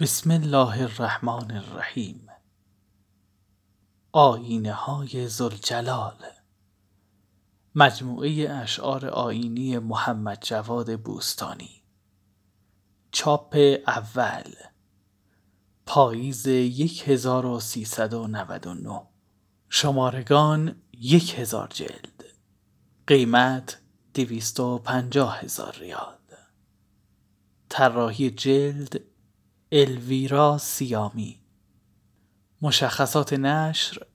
بسم الله الرحمن الرحیم. آیینه های ذوالجلال. مجموعه اشعار آیینی محمد جواد بوستانی. چاپ اول. پاییز 1399 شمارگان یک هزار جلد. قیمت دویست و پنجاه هزار ریال. طراحی جلد الویرا سیامی. مشخصات نشر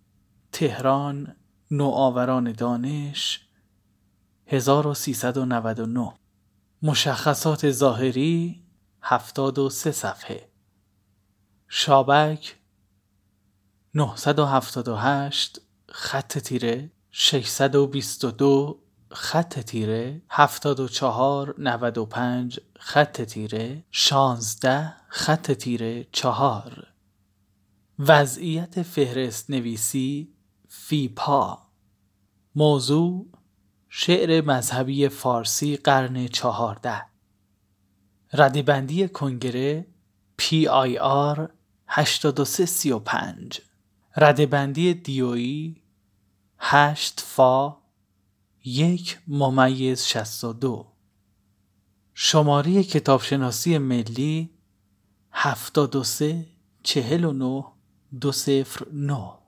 تهران نوآوران دانش 1399 مشخصات ظاهری 73 صفحه. شابک 978 خط تیره 622 خط تیره 74 95 خط تیره 16 خط تیره 4 وضعیت فهرست نویسی فی پا موضوع شعر مذهبی فارسی قرن چهارده. ردبندی کنگره پی آی آر 8335 ردبندی دیوی 8 فا یک ممیز 62 شماره کتابشناسی ملی 73 49 209